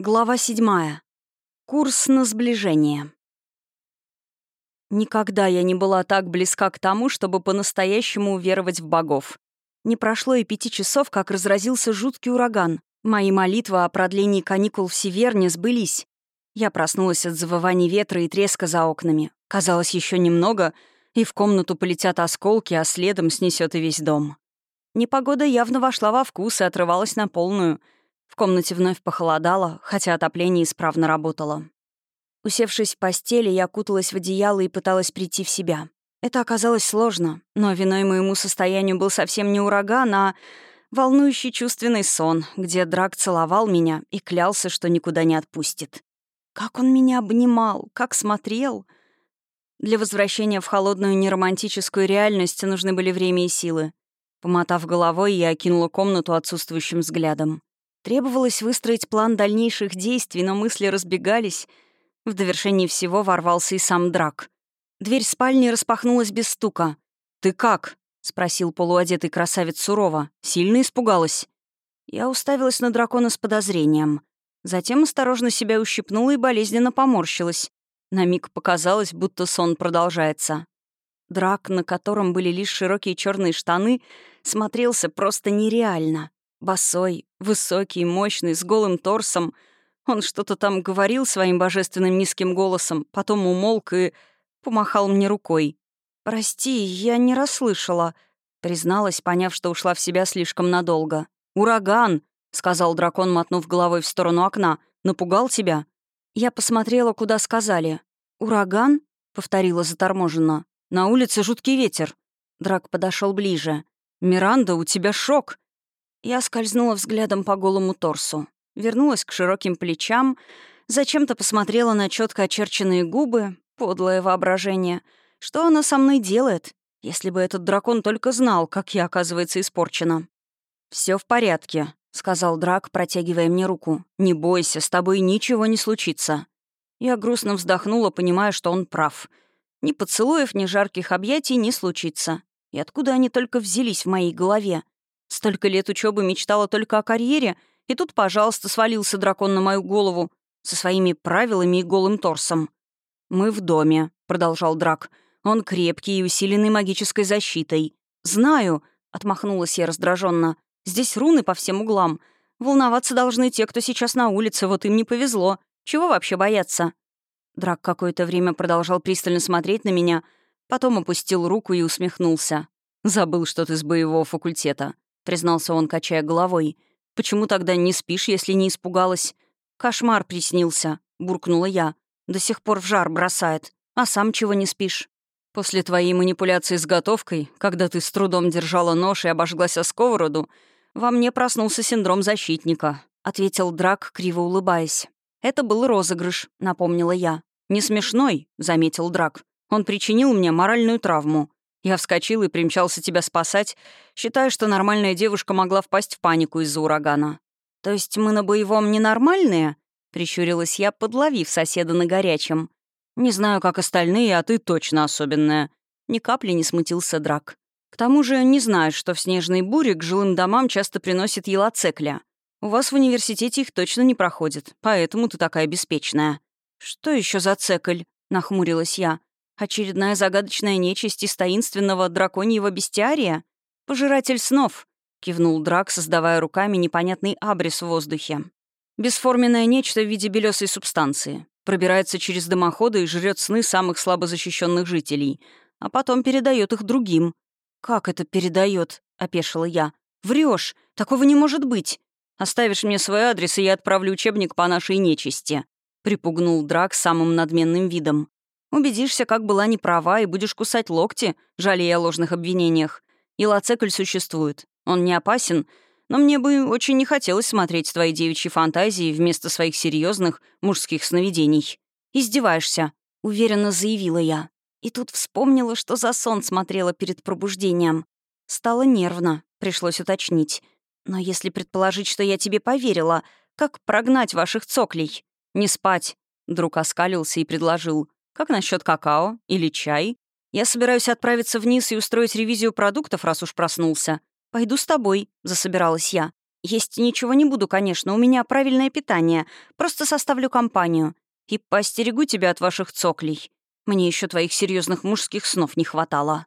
Глава седьмая. Курс на сближение. Никогда я не была так близка к тому, чтобы по-настоящему уверовать в богов. Не прошло и пяти часов, как разразился жуткий ураган. Мои молитвы о продлении каникул в Северне сбылись. Я проснулась от завываний ветра и треска за окнами. Казалось, еще немного, и в комнату полетят осколки, а следом снесет и весь дом. Непогода явно вошла во вкус и отрывалась на полную — в комнате вновь похолодало, хотя отопление исправно работало. Усевшись в постели, я куталась в одеяло и пыталась прийти в себя. Это оказалось сложно, но виной моему состоянию был совсем не ураган, а волнующий чувственный сон, где Драк целовал меня и клялся, что никуда не отпустит. Как он меня обнимал, как смотрел. Для возвращения в холодную неромантическую реальность нужны были время и силы. Помотав головой, я окинула комнату отсутствующим взглядом. Требовалось выстроить план дальнейших действий, но мысли разбегались. В довершении всего ворвался и сам Драк. Дверь спальни распахнулась без стука. «Ты как?» — спросил полуодетый красавец сурово. «Сильно испугалась?» Я уставилась на дракона с подозрением. Затем осторожно себя ущипнула и болезненно поморщилась. На миг показалось, будто сон продолжается. Драк, на котором были лишь широкие черные штаны, смотрелся просто нереально. Босой, высокий, мощный, с голым торсом. Он что-то там говорил своим божественным низким голосом, потом умолк и помахал мне рукой. «Прости, я не расслышала», — призналась, поняв, что ушла в себя слишком надолго. «Ураган!» — сказал дракон, мотнув головой в сторону окна. «Напугал тебя?» Я посмотрела, куда сказали. «Ураган?» — повторила заторможенно. «На улице жуткий ветер». Драк подошел ближе. «Миранда, у тебя шок!» Я скользнула взглядом по голому торсу, вернулась к широким плечам, зачем-то посмотрела на четко очерченные губы, подлое воображение. Что она со мной делает? Если бы этот дракон только знал, как я, оказывается, испорчена. Все в порядке», — сказал Драк, протягивая мне руку. «Не бойся, с тобой ничего не случится». Я грустно вздохнула, понимая, что он прав. Ни поцелуев, ни жарких объятий не случится. И откуда они только взялись в моей голове? Столько лет учебы мечтала только о карьере, и тут, пожалуйста, свалился дракон на мою голову со своими правилами и голым торсом. «Мы в доме», — продолжал Драк. «Он крепкий и усиленный магической защитой». «Знаю», — отмахнулась я раздраженно. «Здесь руны по всем углам. Волноваться должны те, кто сейчас на улице, вот им не повезло. Чего вообще бояться?» Драк какое-то время продолжал пристально смотреть на меня, потом опустил руку и усмехнулся. «Забыл, что ты с боевого факультета признался он, качая головой. «Почему тогда не спишь, если не испугалась?» «Кошмар приснился», — буркнула я. «До сих пор в жар бросает. А сам чего не спишь?» «После твоей манипуляции с готовкой, когда ты с трудом держала нож и обожглась о сковороду, во мне проснулся синдром защитника», — ответил Драк, криво улыбаясь. «Это был розыгрыш», — напомнила я. «Не смешной», — заметил Драк. «Он причинил мне моральную травму. Я вскочил и примчался тебя спасать, считая, что нормальная девушка могла впасть в панику из-за урагана. «То есть мы на боевом ненормальные?» — прищурилась я, подловив соседа на горячем. «Не знаю, как остальные, а ты точно особенная». Ни капли не смутился Драк. «К тому же не знаешь, что в снежной буре к жилым домам часто приносит елоцекля. У вас в университете их точно не проходит, поэтому ты такая беспечная». «Что еще за цекль?» — нахмурилась я. Очередная загадочная нечисть из таинственного драконьего бестиария? Пожиратель снов, кивнул Драк, создавая руками непонятный абрис в воздухе. Бесформенное нечто в виде белесой субстанции. Пробирается через дымоходы и жрет сны самых слабо защищенных жителей, а потом передает их другим. «Как это передает? опешила я. Врешь, такого не может быть. Оставишь мне свой адрес, и я отправлю учебник по нашей нечисти», — припугнул Драк самым надменным видом. Убедишься, как была неправа, и будешь кусать локти, жалея о ложных обвинениях. И лацекль существует. Он не опасен, но мне бы очень не хотелось смотреть твои девичьи фантазии вместо своих серьезных мужских сновидений. «Издеваешься», — уверенно заявила я. И тут вспомнила, что за сон смотрела перед пробуждением. Стало нервно, пришлось уточнить. Но если предположить, что я тебе поверила, как прогнать ваших цоклей? Не спать, друг оскалился и предложил. Как насчет какао или чай? Я собираюсь отправиться вниз и устроить ревизию продуктов, раз уж проснулся. Пойду с тобой, засобиралась я. Есть ничего не буду, конечно, у меня правильное питание. Просто составлю компанию. И постерегу тебя от ваших цоклей. Мне еще твоих серьезных мужских снов не хватало».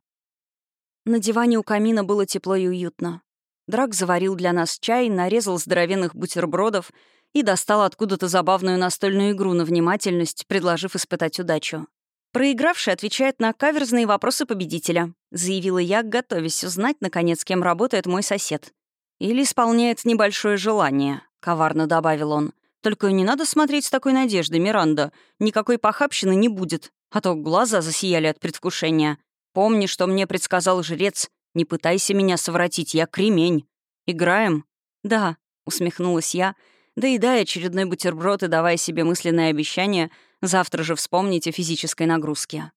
На диване у камина было тепло и уютно. Драк заварил для нас чай, нарезал здоровенных бутербродов и достал откуда-то забавную настольную игру на внимательность, предложив испытать удачу. «Проигравший отвечает на каверзные вопросы победителя», — заявила я, готовясь узнать, наконец, кем работает мой сосед. «Или исполняет небольшое желание», — коварно добавил он. «Только не надо смотреть с такой надеждой, Миранда. Никакой похабщины не будет, а то глаза засияли от предвкушения. Помни, что мне предсказал жрец. Не пытайся меня совратить, я кремень. Играем?» «Да», — усмехнулась я, доедая очередной бутерброд и давая себе мысленное обещание — Завтра же вспомните о физической нагрузке.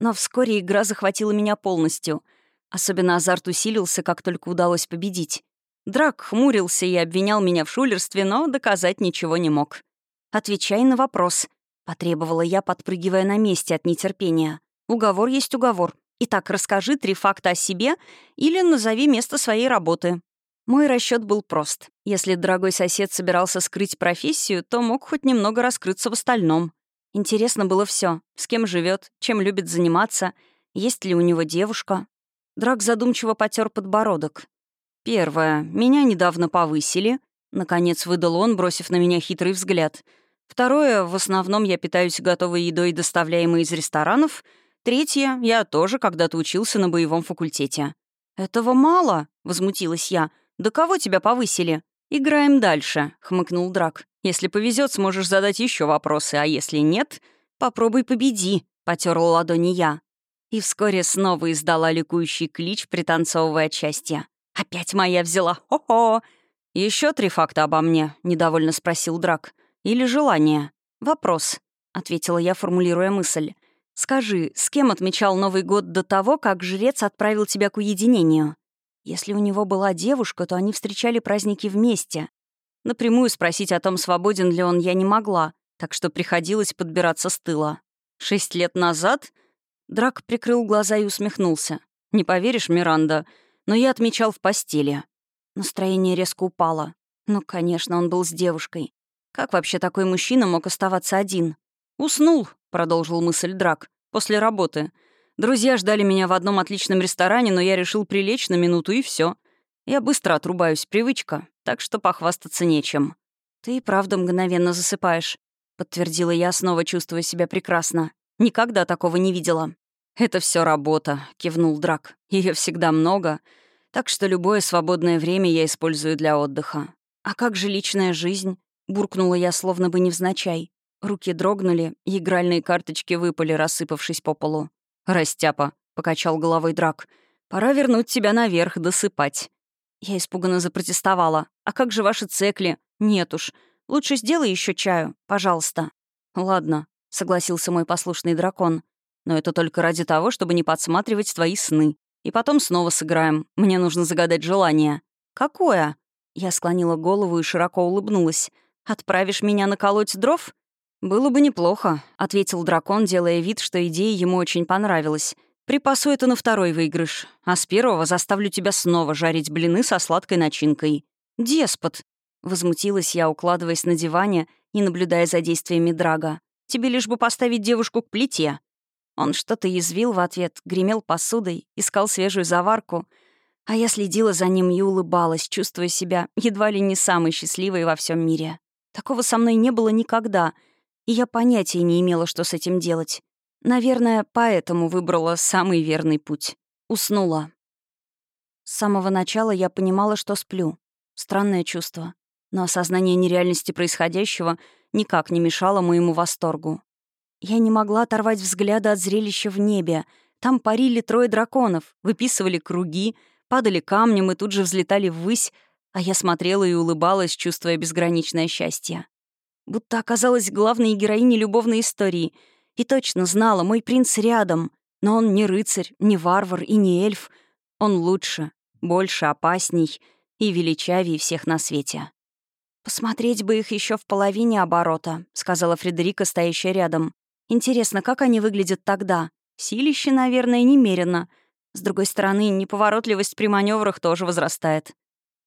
Но вскоре игра захватила меня полностью. Особенно азарт усилился, как только удалось победить. Драк хмурился и обвинял меня в шулерстве, но доказать ничего не мог. «Отвечай на вопрос», — потребовала я, подпрыгивая на месте от нетерпения. «Уговор есть уговор. Итак, расскажи три факта о себе или назови место своей работы». Мой расчет был прост. Если дорогой сосед собирался скрыть профессию, то мог хоть немного раскрыться в остальном. Интересно было все: с кем живет, чем любит заниматься, есть ли у него девушка. Драк задумчиво потер подбородок. Первое. Меня недавно повысили. Наконец выдал он, бросив на меня хитрый взгляд. Второе. В основном я питаюсь готовой едой, доставляемой из ресторанов. Третье. Я тоже когда-то учился на боевом факультете. «Этого мало», — возмутилась я. «Да кого тебя повысили?» «Играем дальше», — хмыкнул Драк. «Если повезет, сможешь задать еще вопросы, а если нет, попробуй победи», — потерла ладони я. И вскоре снова издала ликующий клич, пританцовывая от счастья. «Опять моя взяла! Хо-хо!» Еще три факта обо мне?» — недовольно спросил Драк. «Или желание?» «Вопрос», — ответила я, формулируя мысль. «Скажи, с кем отмечал Новый год до того, как жрец отправил тебя к уединению?» Если у него была девушка, то они встречали праздники вместе. Напрямую спросить о том, свободен ли он, я не могла, так что приходилось подбираться с тыла. Шесть лет назад Драк прикрыл глаза и усмехнулся. «Не поверишь, Миранда, но я отмечал в постели». Настроение резко упало. Ну, конечно, он был с девушкой. Как вообще такой мужчина мог оставаться один? «Уснул», — продолжил мысль Драк, — «после работы. Друзья ждали меня в одном отличном ресторане, но я решил прилечь на минуту, и все. Я быстро отрубаюсь, привычка, так что похвастаться нечем. «Ты и правда мгновенно засыпаешь», — подтвердила я, снова чувствуя себя прекрасно. «Никогда такого не видела». «Это все работа», — кивнул Драк. Ее всегда много, так что любое свободное время я использую для отдыха. «А как же личная жизнь?» — буркнула я, словно бы невзначай. Руки дрогнули, игральные карточки выпали, рассыпавшись по полу. «Растяпа», — покачал головой Драк. «Пора вернуть тебя наверх, досыпать». Я испуганно запротестовала. «А как же ваши цекли? Нет уж. Лучше сделай еще чаю, пожалуйста». «Ладно», — согласился мой послушный дракон. «Но это только ради того, чтобы не подсматривать твои сны. И потом снова сыграем. Мне нужно загадать желание». «Какое?» Я склонила голову и широко улыбнулась. «Отправишь меня наколоть дров?» «Было бы неплохо», — ответил дракон, делая вид, что идея ему очень понравилась. «Припасу это на второй выигрыш, а с первого заставлю тебя снова жарить блины со сладкой начинкой». «Деспот!» — возмутилась я, укладываясь на диване и наблюдая за действиями Драга. «Тебе лишь бы поставить девушку к плите». Он что-то язвил в ответ, гремел посудой, искал свежую заварку, а я следила за ним и улыбалась, чувствуя себя едва ли не самой счастливой во всем мире. Такого со мной не было никогда — и я понятия не имела, что с этим делать. Наверное, поэтому выбрала самый верный путь. Уснула. С самого начала я понимала, что сплю. Странное чувство. Но осознание нереальности происходящего никак не мешало моему восторгу. Я не могла оторвать взгляда от зрелища в небе. Там парили трое драконов, выписывали круги, падали камнем и тут же взлетали ввысь, а я смотрела и улыбалась, чувствуя безграничное счастье будто оказалась главной героиней любовной истории. И точно знала, мой принц рядом. Но он не рыцарь, не варвар и не эльф. Он лучше, больше, опасней и величавее всех на свете. «Посмотреть бы их еще в половине оборота», — сказала Фредерика, стоящая рядом. «Интересно, как они выглядят тогда? Силище, наверное, немерено. С другой стороны, неповоротливость при маневрах тоже возрастает».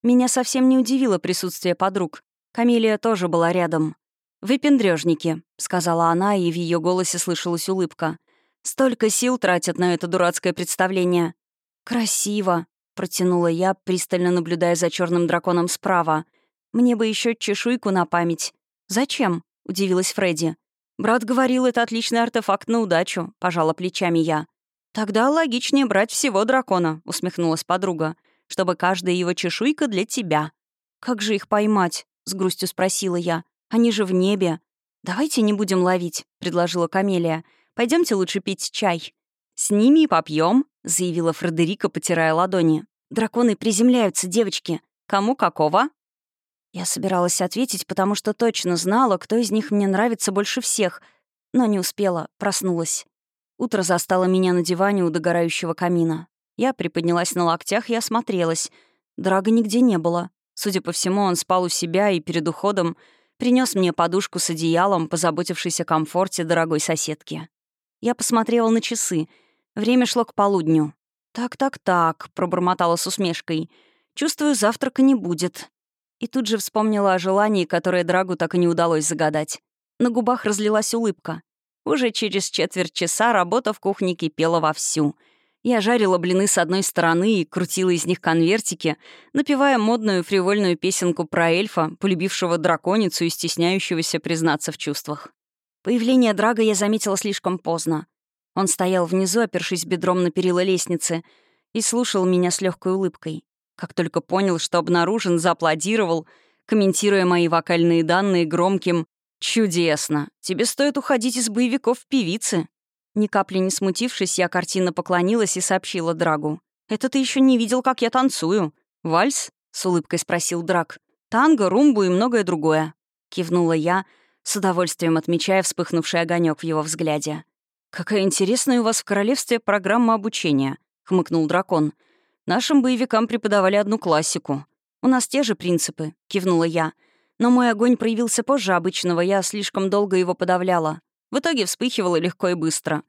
Меня совсем не удивило присутствие подруг. Камилия тоже была рядом. «Вы пендрёжники», — сказала она, и в ее голосе слышалась улыбка. «Столько сил тратят на это дурацкое представление». «Красиво», — протянула я, пристально наблюдая за черным драконом справа. «Мне бы еще чешуйку на память». «Зачем?» — удивилась Фредди. «Брат говорил, это отличный артефакт на удачу», — пожала плечами я. «Тогда логичнее брать всего дракона», — усмехнулась подруга, «чтобы каждая его чешуйка для тебя». «Как же их поймать?» — с грустью спросила я. «Они же в небе». «Давайте не будем ловить», — предложила Камелия. Пойдемте лучше пить чай». «С ними и попьем, заявила Фредерика, потирая ладони. «Драконы приземляются, девочки. Кому какого?» Я собиралась ответить, потому что точно знала, кто из них мне нравится больше всех, но не успела, проснулась. Утро застало меня на диване у догорающего камина. Я приподнялась на локтях и осмотрелась. Драга нигде не было. Судя по всему, он спал у себя и перед уходом принес мне подушку с одеялом, позаботившись о комфорте дорогой соседки. Я посмотрела на часы. Время шло к полудню. «Так-так-так», — пробормотала с усмешкой. «Чувствую, завтрака не будет». И тут же вспомнила о желании, которое Драгу так и не удалось загадать. На губах разлилась улыбка. Уже через четверть часа работа в кухне кипела вовсю. Я жарила блины с одной стороны и крутила из них конвертики, напевая модную фривольную песенку про эльфа, полюбившего драконицу и стесняющегося признаться в чувствах. Появление Драга я заметила слишком поздно. Он стоял внизу, опершись бедром на перила лестницы, и слушал меня с легкой улыбкой. Как только понял, что обнаружен, зааплодировал, комментируя мои вокальные данные громким «Чудесно! Тебе стоит уходить из боевиков певицы!» Ни капли не смутившись, я картинно поклонилась и сообщила Драгу. «Это ты еще не видел, как я танцую. Вальс?» — с улыбкой спросил Драг. «Танго, румбу и многое другое». Кивнула я, с удовольствием отмечая вспыхнувший огонек в его взгляде. «Какая интересная у вас в королевстве программа обучения», — хмыкнул дракон. «Нашим боевикам преподавали одну классику. У нас те же принципы», — кивнула я. Но мой огонь проявился позже обычного, я слишком долго его подавляла. В итоге вспыхивало легко и быстро.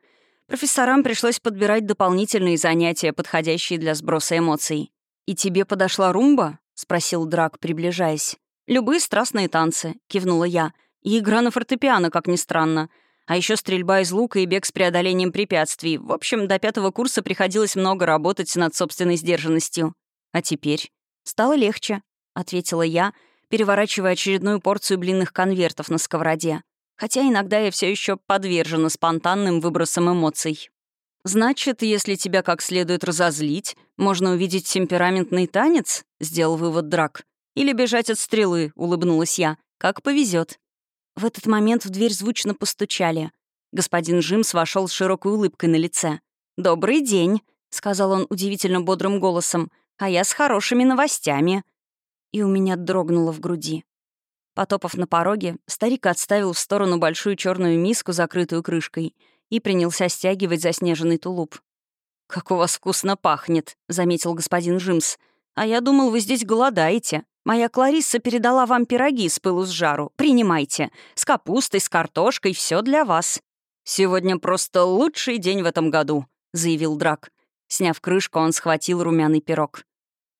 Профессорам пришлось подбирать дополнительные занятия, подходящие для сброса эмоций. «И тебе подошла румба?» — спросил Драк, приближаясь. «Любые страстные танцы», — кивнула я. И игра на фортепиано, как ни странно. А еще стрельба из лука и бег с преодолением препятствий. В общем, до пятого курса приходилось много работать над собственной сдержанностью. А теперь? Стало легче, — ответила я, переворачивая очередную порцию блинных конвертов на сковороде. Хотя иногда я все еще подвержена спонтанным выбросам эмоций. «Значит, если тебя как следует разозлить, можно увидеть темпераментный танец?» — сделал вывод Драк. «Или бежать от стрелы», — улыбнулась я. «Как повезет. В этот момент в дверь звучно постучали. Господин Джимс вошел с широкой улыбкой на лице. «Добрый день», — сказал он удивительно бодрым голосом, «а я с хорошими новостями». И у меня дрогнуло в груди. Потопав на пороге, старик отставил в сторону большую черную миску, закрытую крышкой, и принялся стягивать заснеженный тулуп. «Как у вас вкусно пахнет», — заметил господин Джимс. «А я думал, вы здесь голодаете». Моя Кларисса передала вам пироги с пылу с жару. Принимайте. С капустой, с картошкой, все для вас. Сегодня просто лучший день в этом году», — заявил Драк. Сняв крышку, он схватил румяный пирог.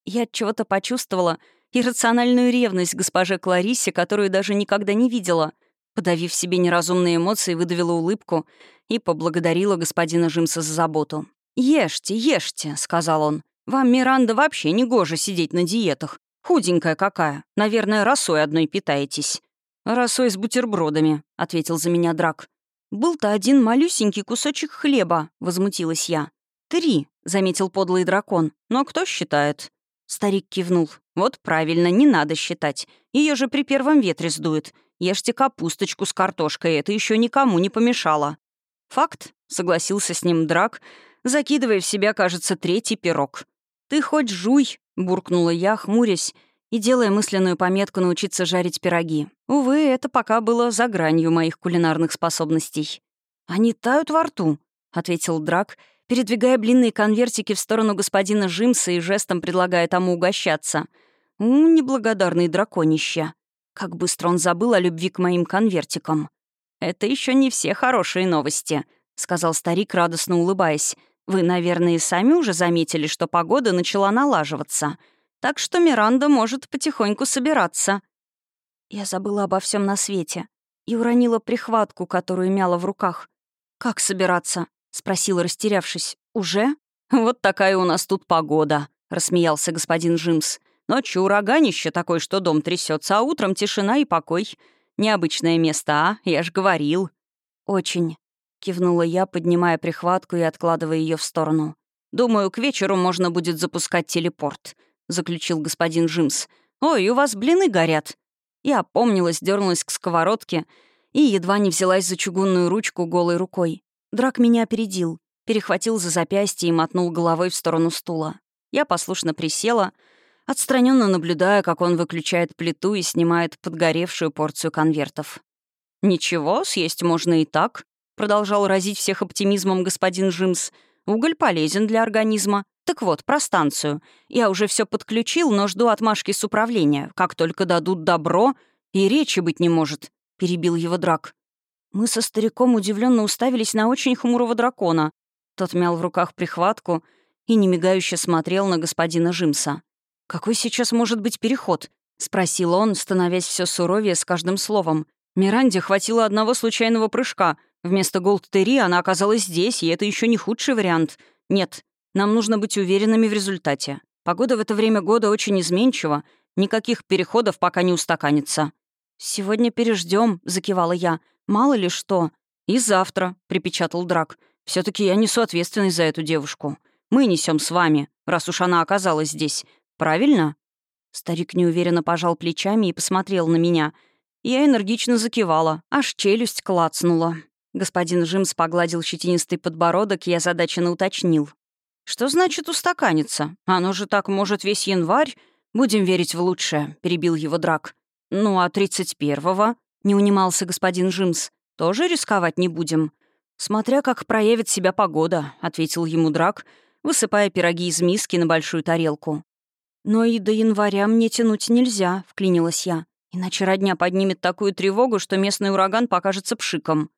Я чего-то почувствовала иррациональную ревность госпоже Клариссе, которую даже никогда не видела. Подавив себе неразумные эмоции, выдавила улыбку и поблагодарила господина Жимса за заботу. «Ешьте, ешьте», — сказал он. «Вам, Миранда, вообще не гоже сидеть на диетах. «Худенькая какая. Наверное, росой одной питаетесь». «Росой с бутербродами», — ответил за меня Драк. «Был-то один малюсенький кусочек хлеба», — возмутилась я. «Три», — заметил подлый дракон. «Но кто считает?» Старик кивнул. «Вот правильно, не надо считать. Ее же при первом ветре сдует. Ешьте капусточку с картошкой, это еще никому не помешало». «Факт», — согласился с ним Драк, закидывая в себя, кажется, третий пирог. «Ты хоть жуй», — буркнула я, хмурясь, и делая мысленную пометку научиться жарить пироги. Увы, это пока было за гранью моих кулинарных способностей. «Они тают во рту», — ответил Драк, передвигая блинные конвертики в сторону господина Жимса и жестом предлагая тому угощаться. «У, неблагодарный драконище. Как быстро он забыл о любви к моим конвертикам». «Это еще не все хорошие новости», — сказал старик, радостно улыбаясь. Вы, наверное, сами уже заметили, что погода начала налаживаться. Так что Миранда может потихоньку собираться. Я забыла обо всем на свете и уронила прихватку, которую мяла в руках. «Как собираться?» — спросила, растерявшись. «Уже?» «Вот такая у нас тут погода», — рассмеялся господин Джимс. «Ночью ураганище такой, что дом трясется, а утром тишина и покой. Необычное место, а? Я ж говорил». «Очень», — кивнула я, поднимая прихватку и откладывая ее в сторону. «Думаю, к вечеру можно будет запускать телепорт», — заключил господин Джимс. «Ой, у вас блины горят». Я опомнилась, дернулась к сковородке и едва не взялась за чугунную ручку голой рукой. Драк меня опередил, перехватил за запястье и мотнул головой в сторону стула. Я послушно присела, отстраненно наблюдая, как он выключает плиту и снимает подгоревшую порцию конвертов. «Ничего, съесть можно и так», — продолжал разить всех оптимизмом господин Джимс. «Уголь полезен для организма. Так вот, про станцию. Я уже все подключил, но жду отмашки с управления. Как только дадут добро, и речи быть не может», — перебил его Драк. Мы со стариком удивленно уставились на очень хмурого дракона. Тот мял в руках прихватку и немигающе смотрел на господина Жимса. «Какой сейчас может быть переход?» — спросил он, становясь все суровее с каждым словом. «Миранде хватило одного случайного прыжка. Вместо Голд-Терри она оказалась здесь, и это еще не худший вариант. Нет, нам нужно быть уверенными в результате. Погода в это время года очень изменчива. Никаких переходов пока не устаканится». «Сегодня переждем, закивала я. «Мало ли что». «И завтра», — припечатал Драк. все-таки я несу ответственность за эту девушку. Мы несем с вами, раз уж она оказалась здесь. Правильно?» Старик неуверенно пожал плечами и посмотрел на меня. Я энергично закивала, аж челюсть клацнула. Господин Жимс погладил щетинистый подбородок и озадаченно уточнил. «Что значит устаканиться? Оно же так может весь январь. Будем верить в лучшее», — перебил его Драк. «Ну а тридцать первого?» — не унимался господин Джимс. «Тоже рисковать не будем?» «Смотря как проявит себя погода», — ответил ему Драк, высыпая пироги из миски на большую тарелку. «Но и до января мне тянуть нельзя», — вклинилась я. «Иначе родня поднимет такую тревогу, что местный ураган покажется пшиком».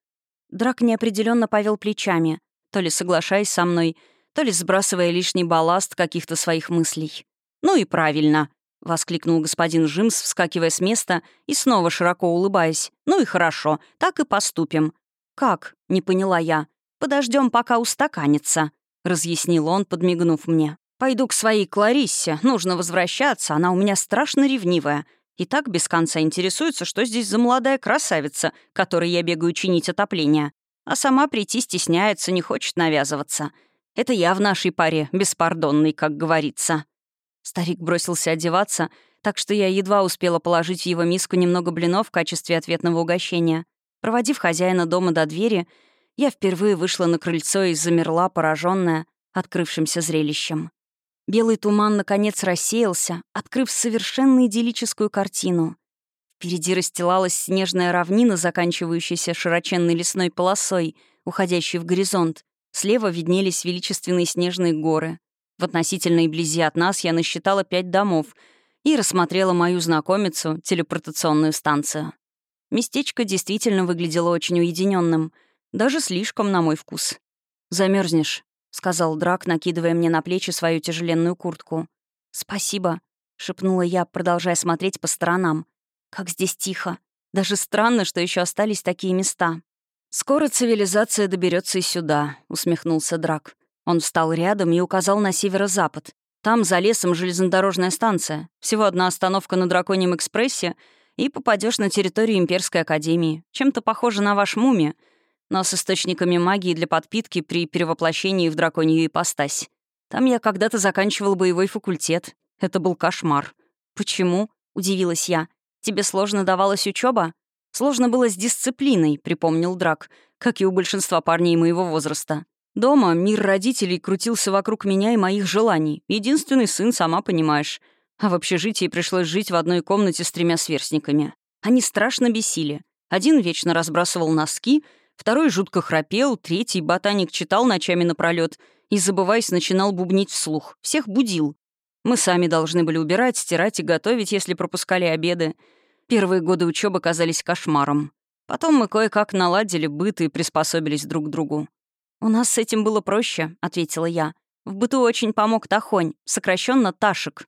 Драк неопределенно повел плечами, то ли соглашаясь со мной, то ли сбрасывая лишний балласт каких-то своих мыслей. «Ну и правильно», — воскликнул господин Джимс, вскакивая с места и снова широко улыбаясь. «Ну и хорошо, так и поступим». «Как?» — не поняла я. Подождем, пока устаканится», — разъяснил он, подмигнув мне. «Пойду к своей Клариссе, нужно возвращаться, она у меня страшно ревнивая. И так без конца интересуется, что здесь за молодая красавица, которой я бегаю чинить отопление. А сама прийти стесняется, не хочет навязываться. Это я в нашей паре, беспардонный, как говорится». Старик бросился одеваться, так что я едва успела положить в его миску немного блинов в качестве ответного угощения. Проводив хозяина дома до двери, я впервые вышла на крыльцо и замерла, пораженная открывшимся зрелищем. Белый туман, наконец, рассеялся, открыв совершенно идиллическую картину. Впереди расстилалась снежная равнина, заканчивающаяся широченной лесной полосой, уходящей в горизонт. Слева виднелись величественные снежные горы. В относительной близи от нас я насчитала пять домов и рассмотрела мою знакомицу, телепортационную станцию. Местечко действительно выглядело очень уединенным, даже слишком на мой вкус. Замерзнешь, сказал Драк, накидывая мне на плечи свою тяжеленную куртку. «Спасибо», — шепнула я, продолжая смотреть по сторонам. «Как здесь тихо. Даже странно, что еще остались такие места. «Скоро цивилизация доберется и сюда», — усмехнулся Драк. Он встал рядом и указал на северо-запад. «Там, за лесом, железнодорожная станция. Всего одна остановка на Драконьем экспрессе, и попадешь на территорию Имперской Академии. Чем-то похоже на ваш муми, но с источниками магии для подпитки при перевоплощении в драконью ипостась. Там я когда-то заканчивал боевой факультет. Это был кошмар. «Почему?» — удивилась я. «Тебе сложно давалась учеба? Сложно было с дисциплиной, припомнил Драк, как и у большинства парней моего возраста. Дома мир родителей крутился вокруг меня и моих желаний. Единственный сын, сама понимаешь. А в общежитии пришлось жить в одной комнате с тремя сверстниками. Они страшно бесили. Один вечно разбрасывал носки, второй жутко храпел, третий ботаник читал ночами напролет и, забываясь, начинал бубнить вслух. Всех будил. Мы сами должны были убирать, стирать и готовить, если пропускали обеды. Первые годы учебы казались кошмаром. Потом мы кое-как наладили быт и приспособились друг к другу. «У нас с этим было проще», — ответила я. «В быту очень помог Тахонь, сокращенно Ташек».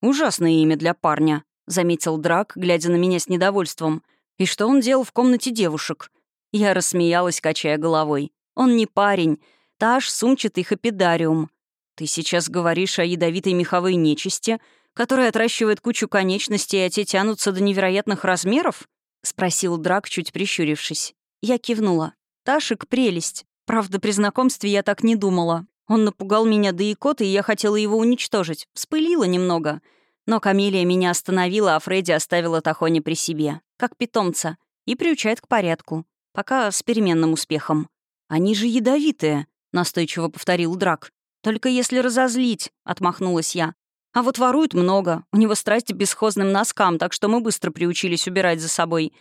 «Ужасное имя для парня», — заметил Драк, глядя на меня с недовольством. «И что он делал в комнате девушек?» Я рассмеялась, качая головой. «Он не парень. Таш сумчатый хапидариум. Ты сейчас говоришь о ядовитой меховой нечисти, которая отращивает кучу конечностей, а те тянутся до невероятных размеров?» — спросил Драк, чуть прищурившись. Я кивнула. «Ташик — прелесть. Правда, при знакомстве я так не думала. Он напугал меня до икоты, и я хотела его уничтожить. Вспылила немного. Но Камелия меня остановила, а Фредди оставила Тахони при себе, как питомца, и приучает к порядку. Пока с переменным успехом. «Они же ядовитые», — настойчиво повторил Драк. «Только если разозлить», — отмахнулась я. «А вот воруют много. У него страсть к бесхозным носкам, так что мы быстро приучились убирать за собой.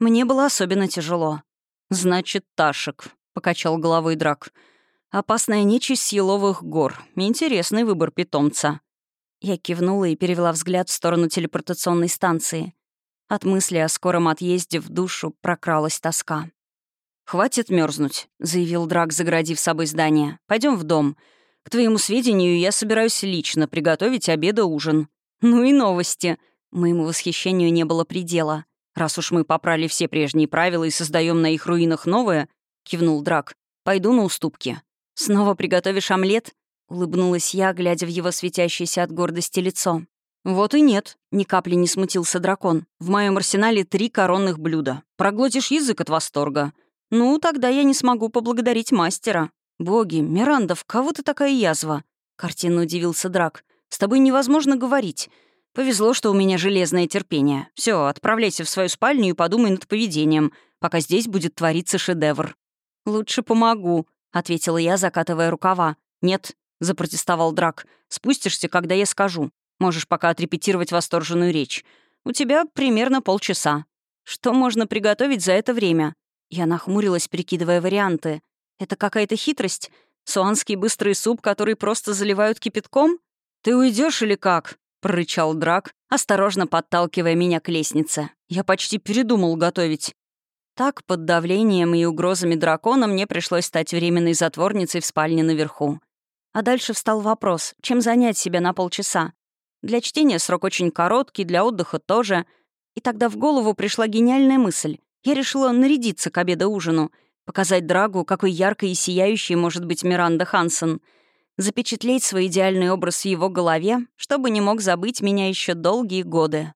Мне было особенно тяжело». «Значит, Ташек», — покачал головой Драк. «Опасная нечисть еловых гор. Интересный выбор питомца». Я кивнула и перевела взгляд в сторону телепортационной станции. От мысли о скором отъезде в душу прокралась тоска. «Хватит мерзнуть, заявил Драк, заградив собой здание. Пойдем в дом. К твоему сведению, я собираюсь лично приготовить обед и ужин». «Ну и новости!» Моему восхищению не было предела. «Раз уж мы попрали все прежние правила и создаем на их руинах новое», — кивнул Драк, — «пойду на уступки». «Снова приготовишь омлет?» — улыбнулась я, глядя в его светящееся от гордости лицо. «Вот и нет», — ни капли не смутился дракон. «В моем арсенале три коронных блюда. Проглотишь язык от восторга. «Ну, тогда я не смогу поблагодарить мастера». «Боги, Миранда, в кого ты такая язва?» Картинно удивился Драк. «С тобой невозможно говорить. Повезло, что у меня железное терпение. Все, отправляйся в свою спальню и подумай над поведением, пока здесь будет твориться шедевр». «Лучше помогу», — ответила я, закатывая рукава. «Нет», — запротестовал Драк. «Спустишься, когда я скажу. Можешь пока отрепетировать восторженную речь. У тебя примерно полчаса. Что можно приготовить за это время?» Я нахмурилась, прикидывая варианты. Это какая-то хитрость? Суанский быстрый суп, который просто заливают кипятком? Ты уйдешь или как? прорычал Драк, осторожно подталкивая меня к лестнице. Я почти передумал готовить. Так, под давлением и угрозами дракона мне пришлось стать временной затворницей в спальне наверху. А дальше встал вопрос, чем занять себя на полчаса. Для чтения срок очень короткий, для отдыха тоже. И тогда в голову пришла гениальная мысль я решила нарядиться к обеду-ужину, показать Драгу, какой яркой и сияющей может быть Миранда Хансен, запечатлеть свой идеальный образ в его голове, чтобы не мог забыть меня еще долгие годы.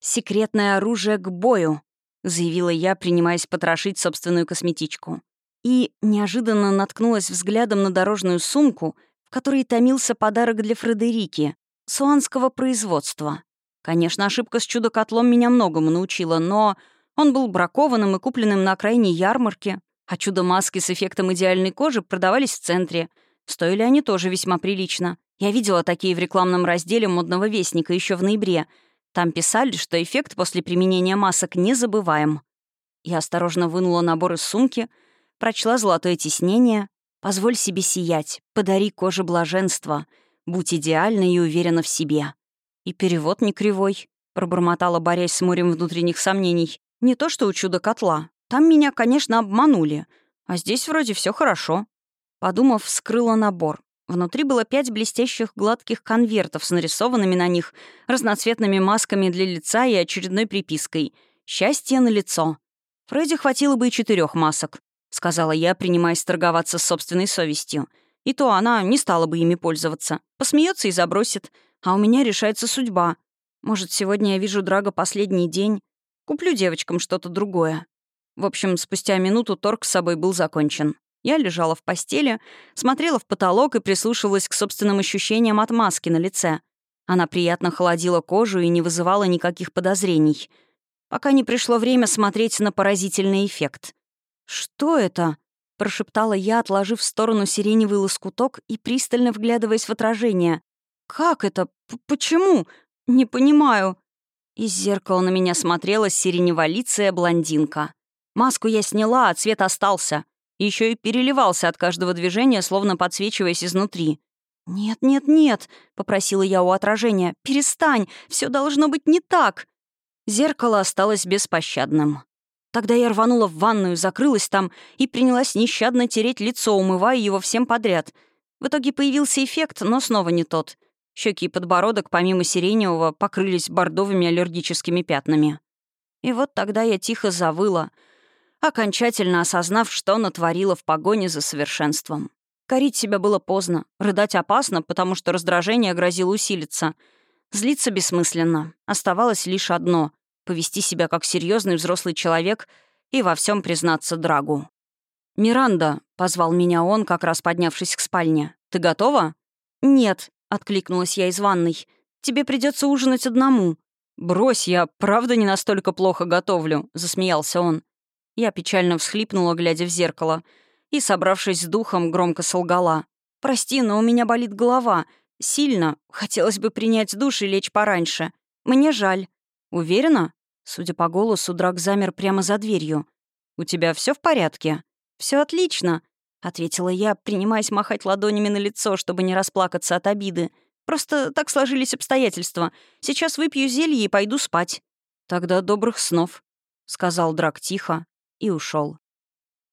«Секретное оружие к бою», — заявила я, принимаясь потрошить собственную косметичку. И неожиданно наткнулась взглядом на дорожную сумку, в которой томился подарок для Фредерики, суанского производства. Конечно, ошибка с чудо-котлом меня многому научила, но он был бракованным и купленным на окраине ярмарки, а чудо-маски с эффектом идеальной кожи продавались в центре. Стоили они тоже весьма прилично. Я видела такие в рекламном разделе модного вестника еще в ноябре. Там писали, что эффект после применения масок незабываем. Я осторожно вынула набор из сумки, прочла золотое тиснение. «Позволь себе сиять, подари коже блаженства, будь идеальна и уверена в себе». И перевод не кривой, пробормотала, борясь с морем внутренних сомнений. Не то что у чудо-котла. Там меня, конечно, обманули. А здесь вроде все хорошо. Подумав, вскрыла набор. Внутри было пять блестящих гладких конвертов с нарисованными на них разноцветными масками для лица и очередной припиской «Счастье на лицо». Фредди хватило бы и четырех масок, сказала я, принимаясь торговаться с собственной совестью. И то она не стала бы ими пользоваться. Посмеется и забросит. А у меня решается судьба. Может, сегодня я вижу Драга последний день, Куплю девочкам что-то другое. В общем, спустя минуту торг с собой был закончен. Я лежала в постели, смотрела в потолок и прислушивалась к собственным ощущениям от маски на лице. Она приятно холодила кожу и не вызывала никаких подозрений. Пока не пришло время смотреть на поразительный эффект. «Что это?» — прошептала я, отложив в сторону сиреневый лоскуток и пристально вглядываясь в отражение. «Как это? П Почему? Не понимаю». Из зеркала на меня смотрела сиреневолицая блондинка. Маску я сняла, а цвет остался. Еще и переливался от каждого движения, словно подсвечиваясь изнутри. «Нет, нет, нет», — попросила я у отражения. «Перестань, все должно быть не так». Зеркало осталось беспощадным. Тогда я рванула в ванную, закрылась там и принялась нещадно тереть лицо, умывая его всем подряд. В итоге появился эффект, но снова не тот. Щеки и подбородок, помимо сиреневого, покрылись бордовыми аллергическими пятнами. И вот тогда я тихо завыла, окончательно осознав, что натворила в погоне за совершенством. Корить себя было поздно, рыдать опасно, потому что раздражение грозило усилиться. Злиться бессмысленно. Оставалось лишь одно — повести себя как серьезный взрослый человек и во всем признаться Драгу. «Миранда», — позвал меня он, как раз поднявшись к спальне. «Ты готова?» «Нет», — откликнулась я из ванной. «Тебе придется ужинать одному». «Брось, я правда не настолько плохо готовлю», — засмеялся он. Я печально всхлипнула, глядя в зеркало, и, собравшись с духом, громко солгала. «Прости, но у меня болит голова. Сильно. Хотелось бы принять душ и лечь пораньше. Мне жаль». «Уверена?» Судя по голосу, Драк замер прямо за дверью. «У тебя все в порядке?» Все отлично», — ответила я, принимаясь махать ладонями на лицо, чтобы не расплакаться от обиды. «Просто так сложились обстоятельства. Сейчас выпью зелье и пойду спать». «Тогда добрых снов», — сказал Драк тихо и ушел.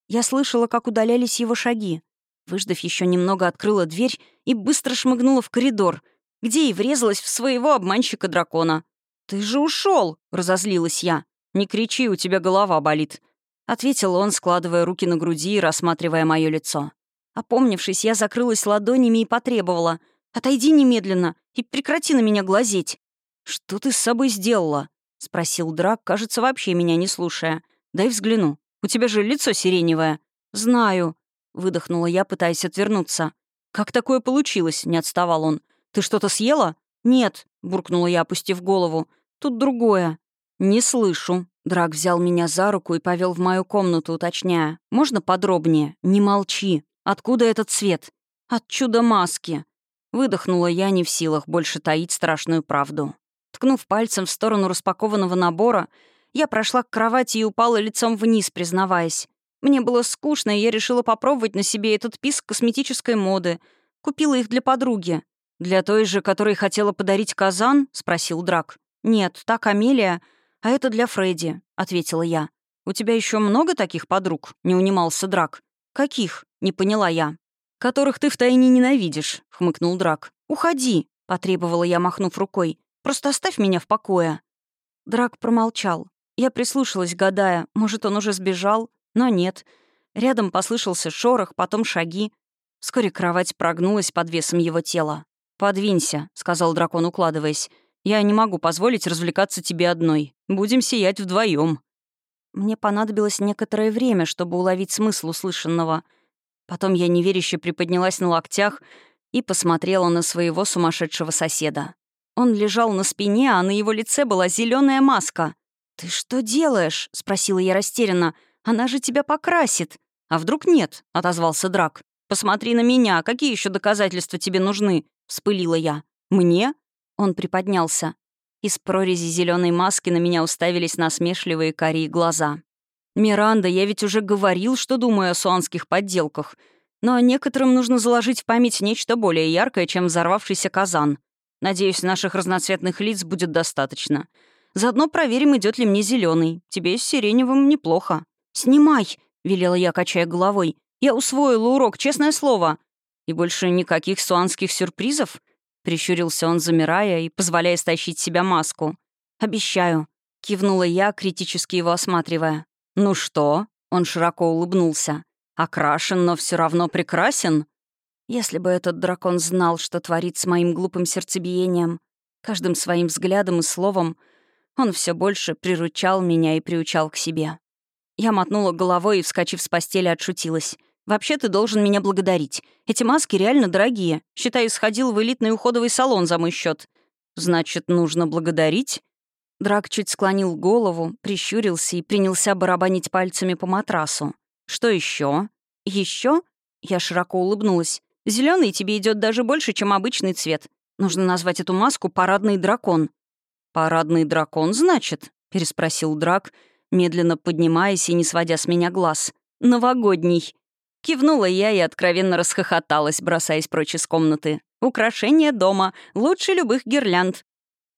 Я слышала, как удалялись его шаги. Выждав еще немного, открыла дверь и быстро шмыгнула в коридор, где и врезалась в своего обманщика-дракона. «Ты же ушел! разозлилась я. «Не кричи, у тебя голова болит», Ответил он, складывая руки на груди и рассматривая мое лицо. Опомнившись, я закрылась ладонями и потребовала. «Отойди немедленно и прекрати на меня глазеть». «Что ты с собой сделала?» — спросил Драк, кажется, вообще меня не слушая. «Дай взгляну. У тебя же лицо сиреневое». «Знаю», — выдохнула я, пытаясь отвернуться. «Как такое получилось?» — не отставал он. «Ты что-то съела?» «Нет», — буркнула я, опустив голову. «Тут другое». «Не слышу», Драк взял меня за руку и повел в мою комнату, уточняя. «Можно подробнее? Не молчи. Откуда этот цвет?» «От чуда-маски». Выдохнула я не в силах больше таить страшную правду. Ткнув пальцем в сторону распакованного набора, я прошла к кровати и упала лицом вниз, признаваясь. Мне было скучно, и я решила попробовать на себе этот писк косметической моды. Купила их для подруги. «Для той же, которой хотела подарить казан?» — спросил Драк. «Нет, так Амелия...» «А это для Фредди», — ответила я. «У тебя еще много таких подруг?» — не унимался Драк. «Каких?» — не поняла я. «Которых ты втайне ненавидишь», — хмыкнул Драк. «Уходи», — потребовала я, махнув рукой. «Просто оставь меня в покое». Драк промолчал. Я прислушалась, гадая, может, он уже сбежал, но нет. Рядом послышался шорох, потом шаги. Вскоре кровать прогнулась под весом его тела. «Подвинься», — сказал дракон, укладываясь. Я не могу позволить развлекаться тебе одной. Будем сиять вдвоем. Мне понадобилось некоторое время, чтобы уловить смысл услышанного. Потом я неверяще приподнялась на локтях и посмотрела на своего сумасшедшего соседа. Он лежал на спине, а на его лице была зеленая маска. «Ты что делаешь?» — спросила я растерянно. «Она же тебя покрасит». «А вдруг нет?» — отозвался Драк. «Посмотри на меня. Какие еще доказательства тебе нужны?» — вспылила я. «Мне? Он приподнялся. Из прорези зеленой маски на меня уставились насмешливые карие глаза. «Миранда, я ведь уже говорил, что думаю о суанских подделках. Но некоторым нужно заложить в память нечто более яркое, чем взорвавшийся казан. Надеюсь, наших разноцветных лиц будет достаточно. Заодно проверим, идет ли мне зеленый. Тебе с сиреневым неплохо». «Снимай!» — велела я, качая головой. «Я усвоила урок, честное слово». «И больше никаких суанских сюрпризов?» Прищурился он, замирая и позволяя стащить себя маску. «Обещаю», — кивнула я, критически его осматривая. «Ну что?» — он широко улыбнулся. «Окрашен, но все равно прекрасен?» Если бы этот дракон знал, что творит с моим глупым сердцебиением, каждым своим взглядом и словом, он все больше приручал меня и приучал к себе. Я мотнула головой и, вскочив с постели, отшутилась. Вообще ты должен меня благодарить. Эти маски реально дорогие. Считаю, сходил в элитный уходовый салон за мой счет. Значит, нужно благодарить? Драк чуть склонил голову, прищурился и принялся барабанить пальцами по матрасу. Что еще? Еще? Я широко улыбнулась. Зеленый тебе идет даже больше, чем обычный цвет. Нужно назвать эту маску «Парадный дракон». «Парадный дракон, значит?» — переспросил Драк, медленно поднимаясь и не сводя с меня глаз. «Новогодний». Кивнула я и откровенно расхохоталась, бросаясь прочь из комнаты. «Украшение дома. Лучше любых гирлянд».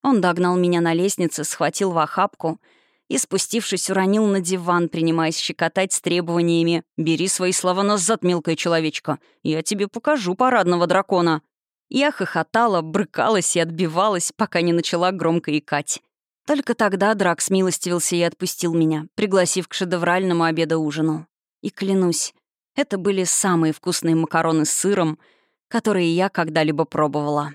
Он догнал меня на лестнице, схватил в охапку и, спустившись, уронил на диван, принимаясь щекотать с требованиями. «Бери свои слова назад, мелкая человечка. Я тебе покажу парадного дракона». Я хохотала, брыкалась и отбивалась, пока не начала громко икать. Только тогда Драк смилостивился и отпустил меня, пригласив к шедевральному обеда-ужину. И клянусь, это были самые вкусные макароны с сыром, которые я когда-либо пробовала.